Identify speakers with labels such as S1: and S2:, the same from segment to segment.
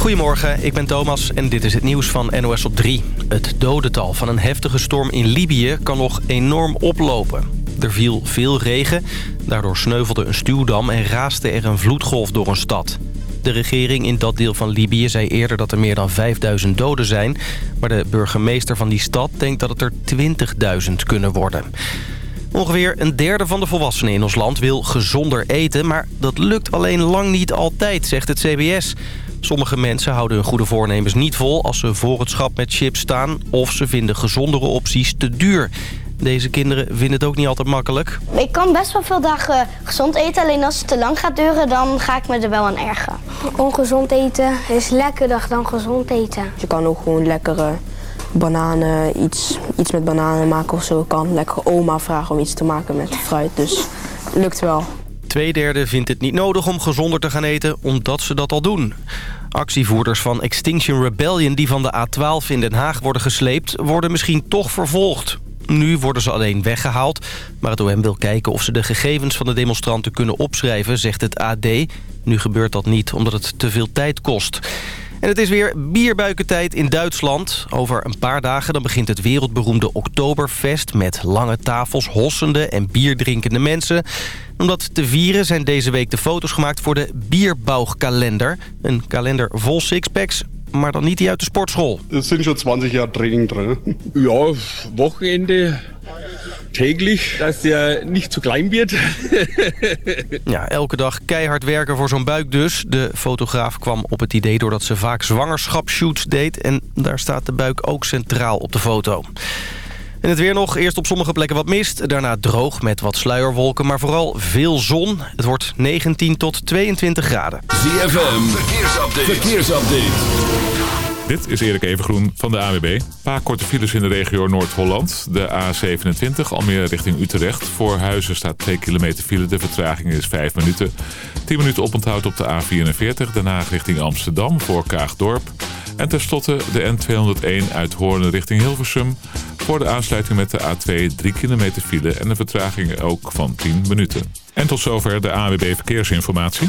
S1: Goedemorgen, ik ben Thomas en dit is het nieuws van NOS op 3. Het dodental van een heftige storm in Libië kan nog enorm oplopen. Er viel veel regen, daardoor sneuvelde een stuwdam en raaste er een vloedgolf door een stad. De regering in dat deel van Libië zei eerder dat er meer dan 5000 doden zijn. Maar de burgemeester van die stad denkt dat het er 20.000 kunnen worden. Ongeveer een derde van de volwassenen in ons land wil gezonder eten... maar dat lukt alleen lang niet altijd, zegt het CBS. Sommige mensen houden hun goede voornemens niet vol... als ze voor het schap met chips staan... of ze vinden gezondere opties te duur. Deze kinderen vinden het ook niet altijd makkelijk.
S2: Ik kan best wel veel dagen gezond eten. Alleen als het te lang gaat duren, dan ga ik me er wel aan ergeren.
S3: Ongezond eten is lekkerder dan gezond eten.
S4: Je kan ook gewoon lekkere bananen, iets, iets met bananen maken of zo. Ik kan lekker oma vragen om iets te maken met fruit. Dus lukt wel.
S1: Tweederde vindt het niet nodig om gezonder te gaan eten, omdat ze dat al doen. Actievoerders van Extinction Rebellion die van de A12 in Den Haag worden gesleept... worden misschien toch vervolgd. Nu worden ze alleen weggehaald. Maar het OM wil kijken of ze de gegevens van de demonstranten kunnen opschrijven, zegt het AD. Nu gebeurt dat niet, omdat het te veel tijd kost. En het is weer bierbuikentijd in Duitsland. Over een paar dagen dan begint het wereldberoemde Oktoberfest... met lange tafels, hossende en bierdrinkende mensen. Om dat te vieren zijn deze week de foto's gemaakt voor de Bierbauchkalender. Een kalender vol sixpacks, maar dan niet die uit de sportschool.
S5: Er zijn schon 20 jaar training drin.
S6: Ja, Wochenende täglich, dass der nicht zu klein wird.
S1: ja, elke dag keihard werken voor zo'n buik dus. De fotograaf kwam op het idee doordat ze vaak zwangerschapsshoots deed... en daar staat de buik ook centraal op de foto. En het weer nog. Eerst op sommige plekken wat mist. Daarna droog met wat sluierwolken, maar vooral veel zon. Het wordt 19 tot 22 graden.
S7: ZFM, verkeersupdate. verkeersupdate.
S8: Dit is Erik Evengroen van de AWB. Paar korte files in de regio Noord-Holland. De A27, Almere richting Utrecht. Voor Huizen staat 2 kilometer file. De vertraging is 5 minuten. 10 minuten oponthoud op de A44. Daarna richting Amsterdam voor Kaagdorp. En tenslotte de N201 uit Hoorn richting Hilversum. Voor de aansluiting met de A2 3 kilometer file en een vertraging ook van 10 minuten. En tot zover de AWB Verkeersinformatie.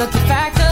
S9: look at that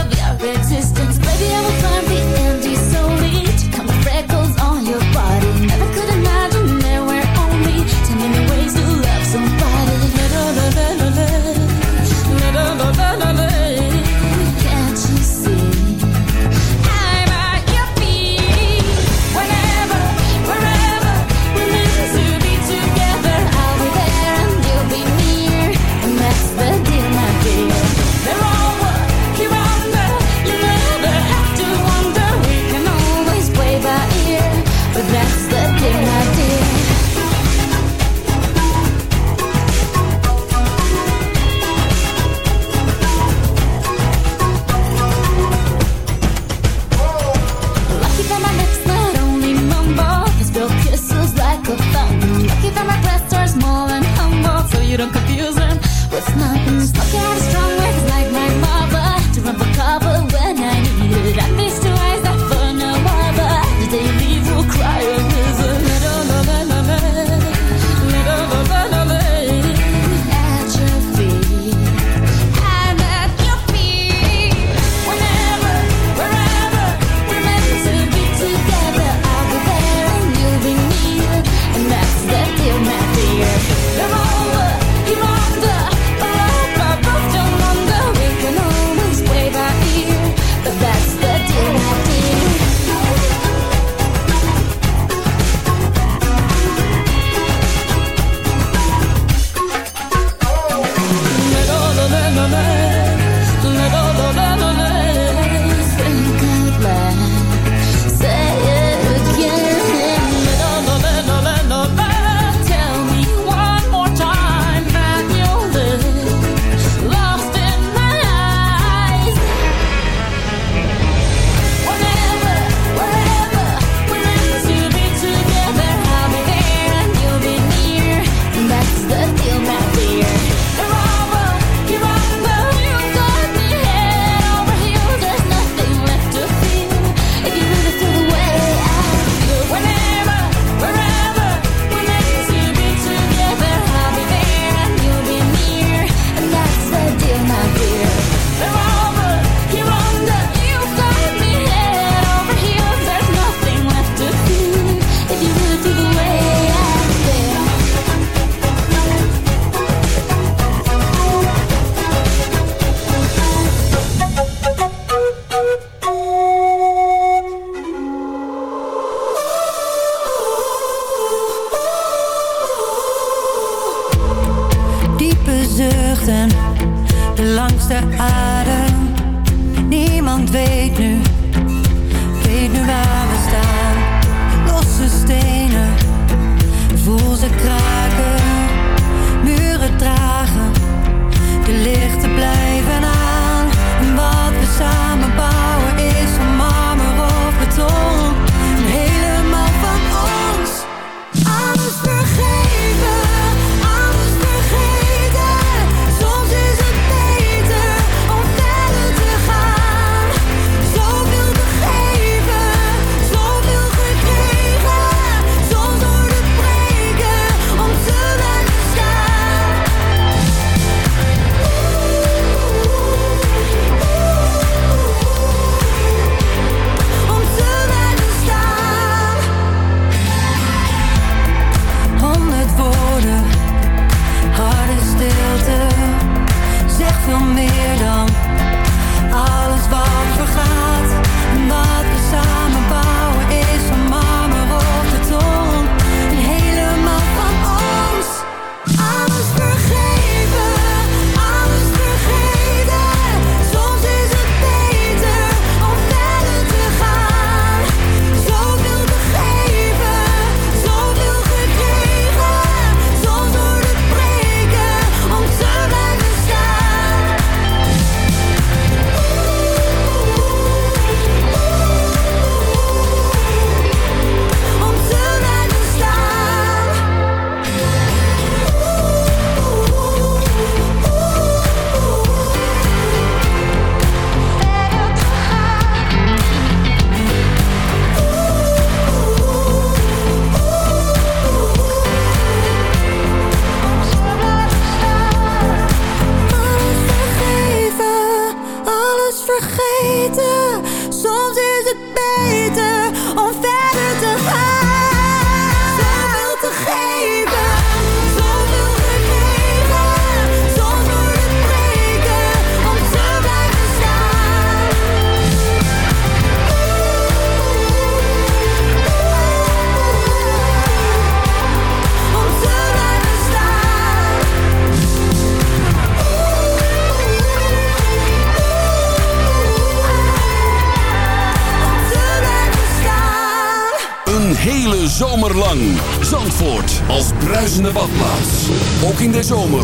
S9: de
S7: zomer.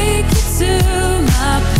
S10: take you to my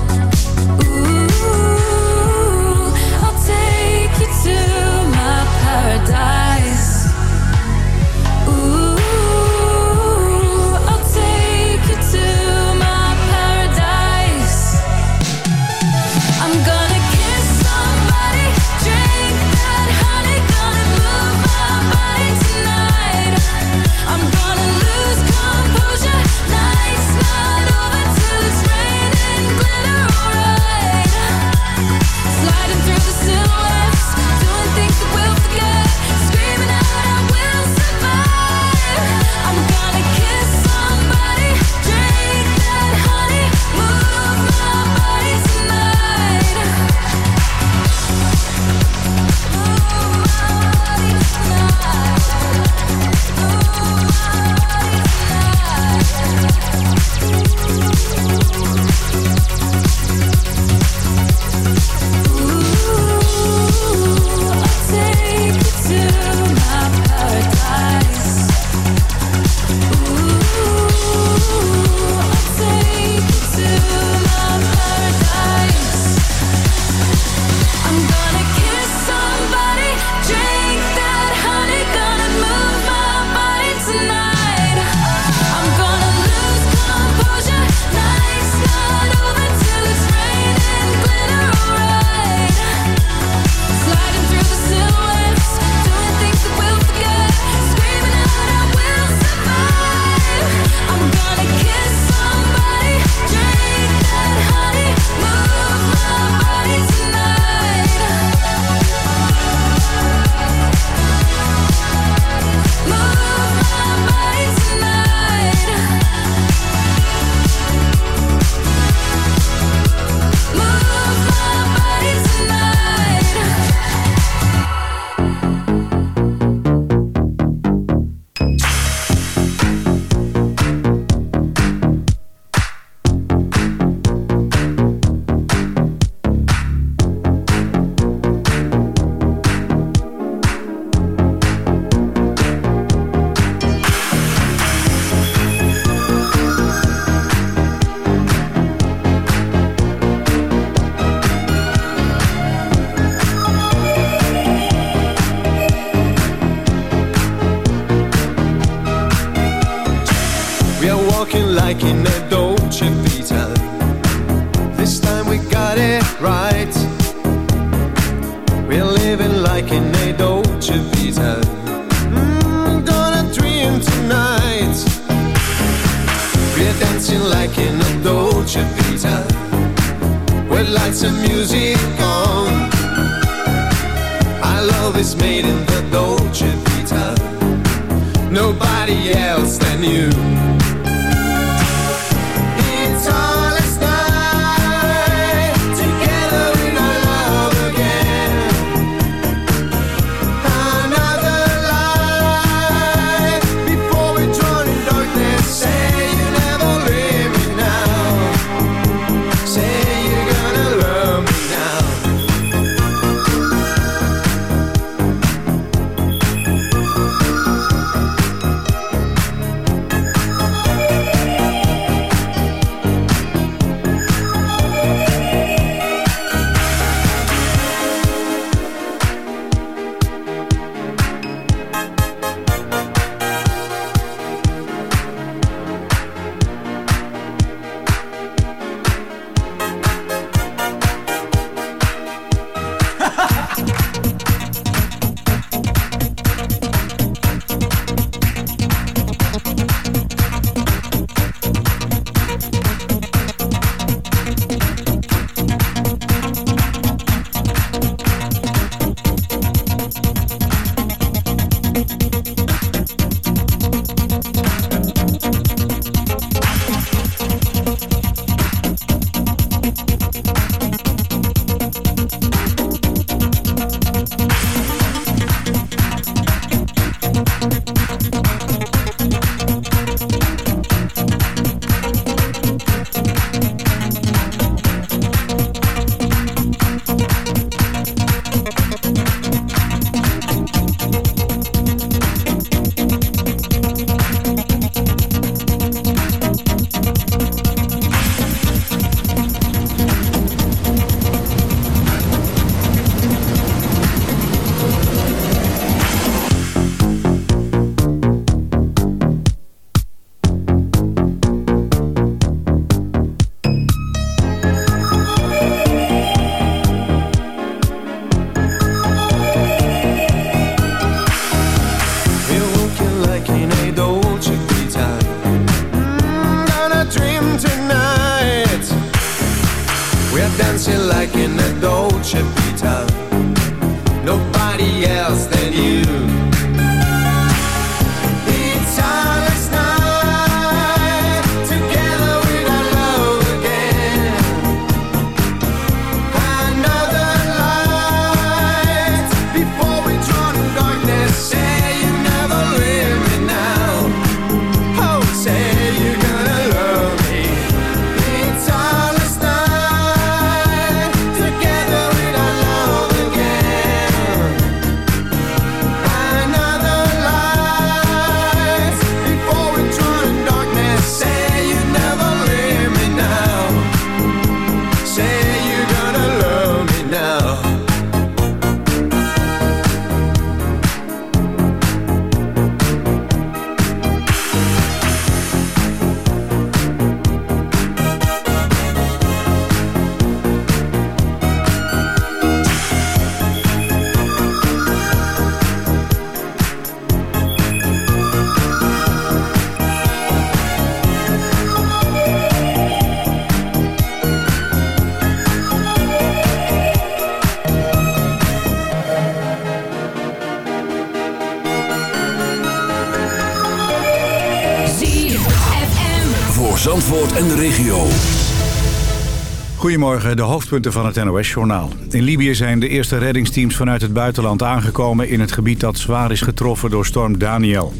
S11: Goedemorgen, de hoofdpunten van het NOS-journaal. In Libië zijn de eerste reddingsteams vanuit het buitenland aangekomen... in het gebied dat zwaar is getroffen door storm Daniel.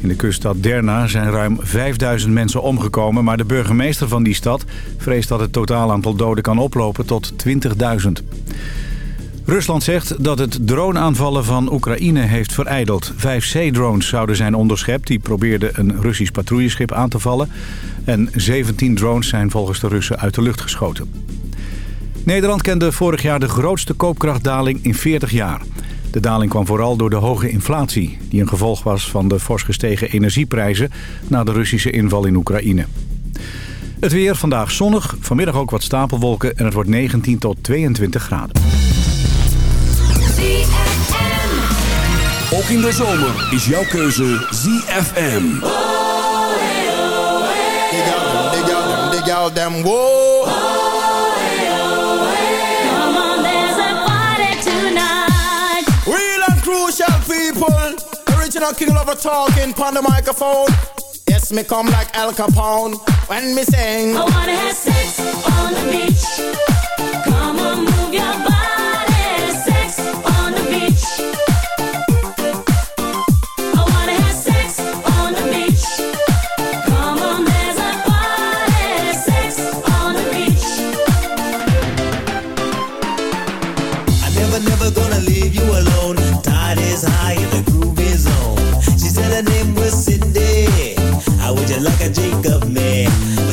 S11: In de kuststad Derna zijn ruim 5000 mensen omgekomen... maar de burgemeester van die stad vreest dat het totaal aantal doden kan oplopen tot 20.000. Rusland zegt dat het droneaanvallen van Oekraïne heeft verijdeld. Vijf C-drones zouden zijn onderschept. Die probeerden een Russisch patrouilleschip aan te vallen. En 17 drones zijn volgens de Russen uit de lucht geschoten. Nederland kende vorig jaar de grootste koopkrachtdaling in 40 jaar. De daling kwam vooral door de hoge inflatie... die een gevolg was van de fors gestegen energieprijzen... na de Russische inval in Oekraïne. Het weer vandaag zonnig, vanmiddag ook wat stapelwolken... en het wordt 19 tot 22 graden.
S12: Ook in de zomer is jouw keuze ZFM.
S13: Dig out them, dig out them, whoa.
S14: Come on, there's a party tonight.
S13: Real and crucial people. Original king lover talking on the microphone. Yes, me come like Al Capone when me sing.
S14: I wanna have sex on the beach.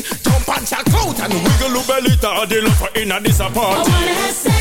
S15: Jump and check out and wiggle your belly, the love for
S16: inner disappointment.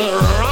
S16: surround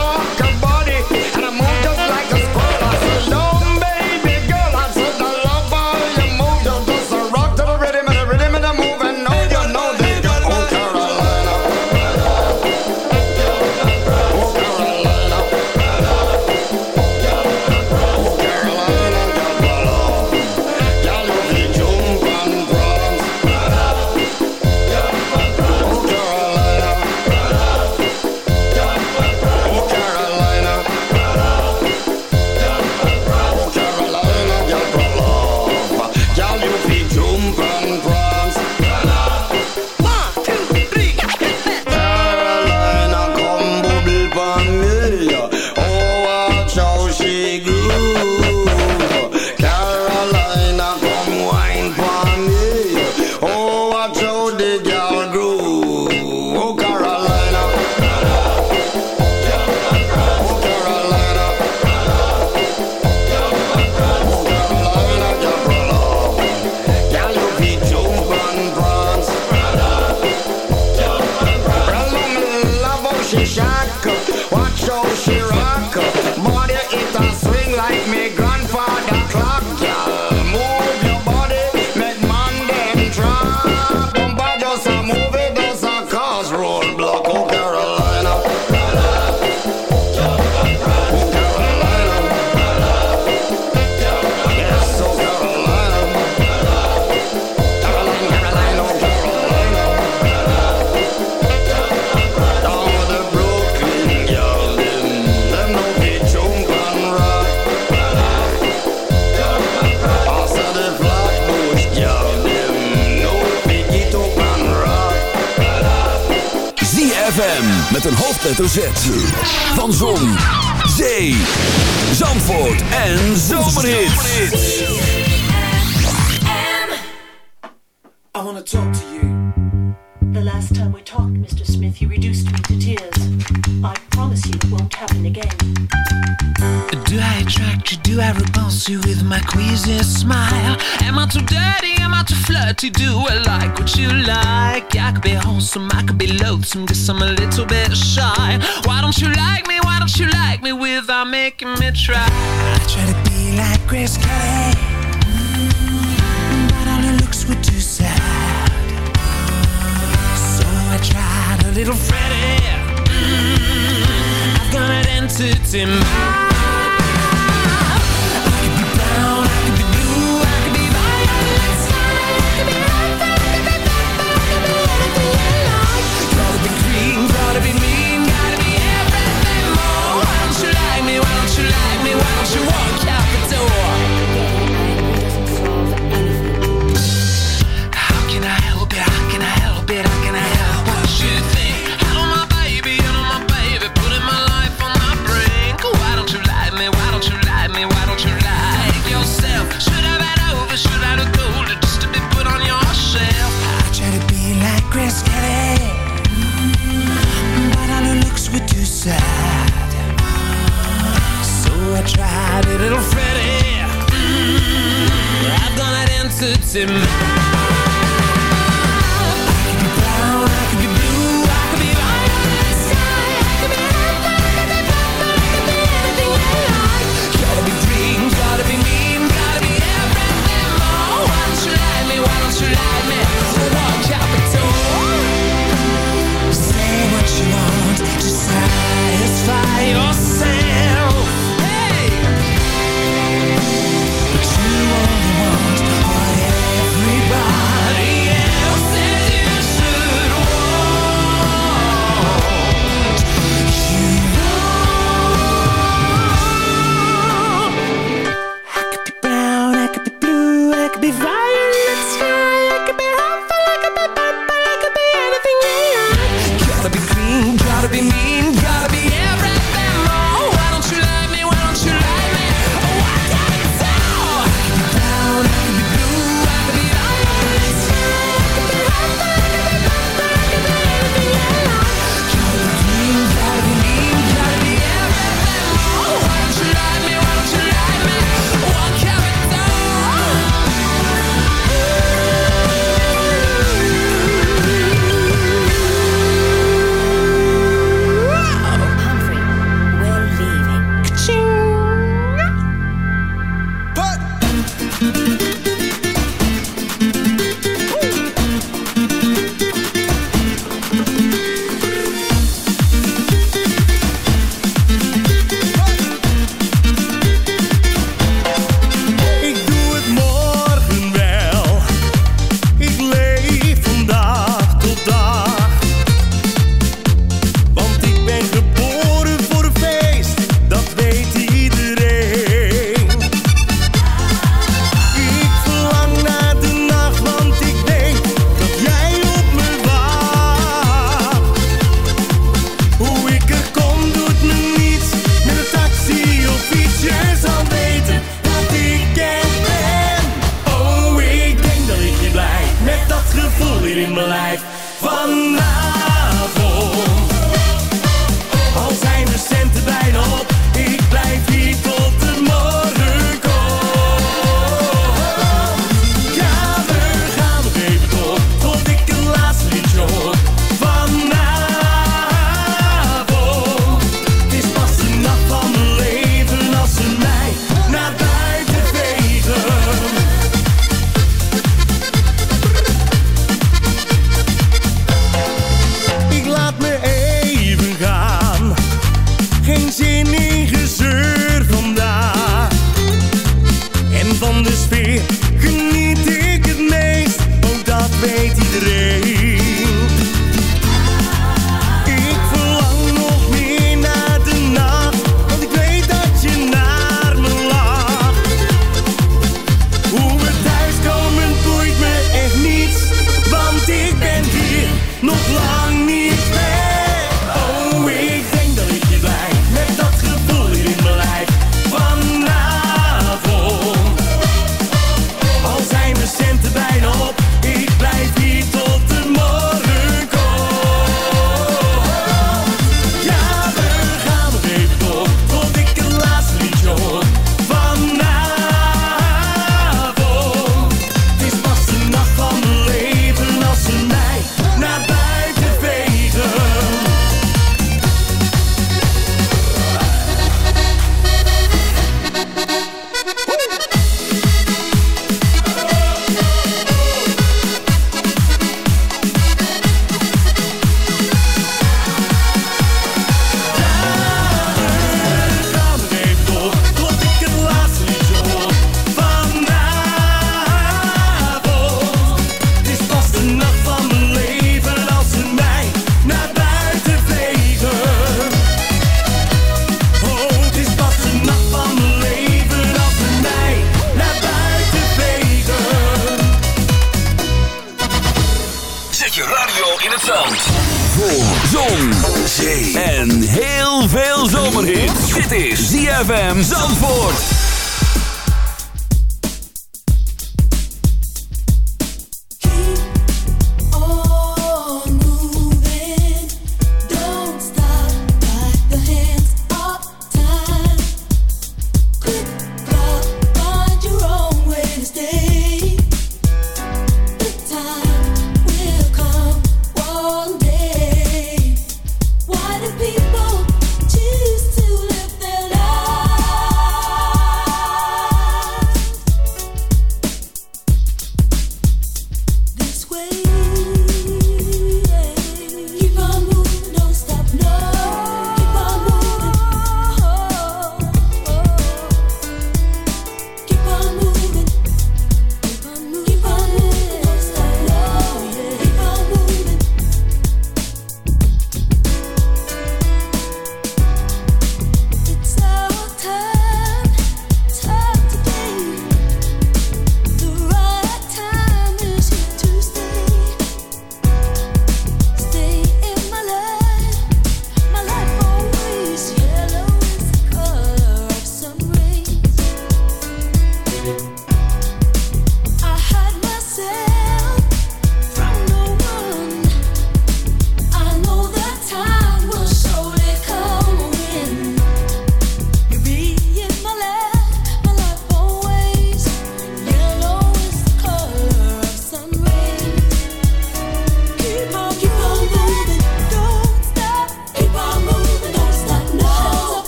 S12: ZFM met een hoofdletter Z. Van Zon, Zee, Zandvoort en Zomerhit.
S17: I want to talk to you. The last time we talked, Mr. Smith, you reduced me to tears. I promise you it won't happen again.
S9: Do I attract you? Do I repulse you with my queasy smile? Am I too dirty? flirty, do I like what you like? I could be wholesome, I could be loathsome, guess I'm a little bit shy. Why don't you like me? Why don't you like me without making me try? I try to be like Chris Kelly, mm, but all the looks were too sad. So I tried a little Freddie. Mm, I've got an entity mind. it's